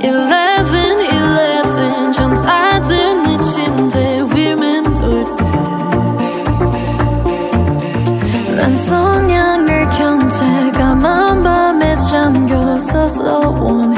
Eleven, eleven 전사들 내 침대 위 맴돌 때난 성냥을 켠채 까만 밤에 잠겨서 원해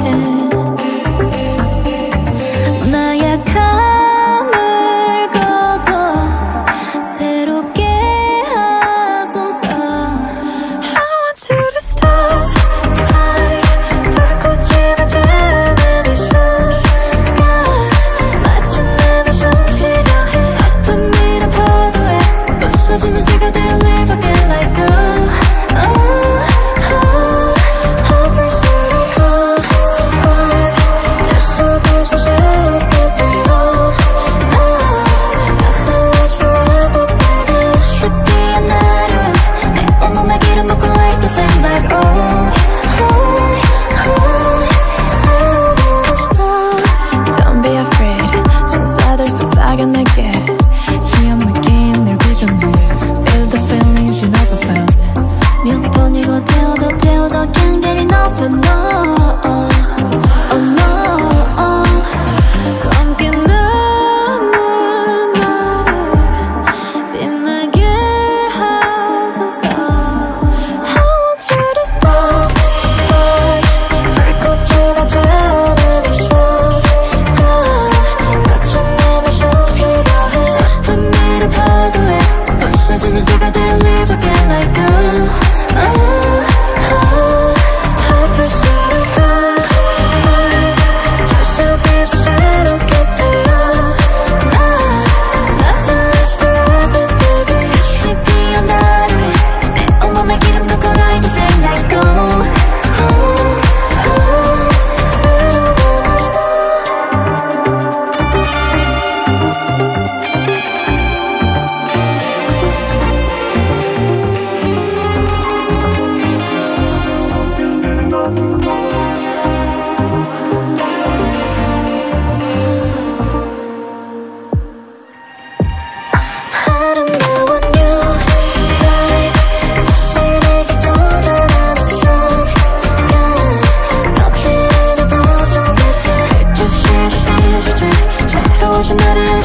Tonight is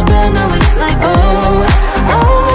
bad, now it's like oh, oh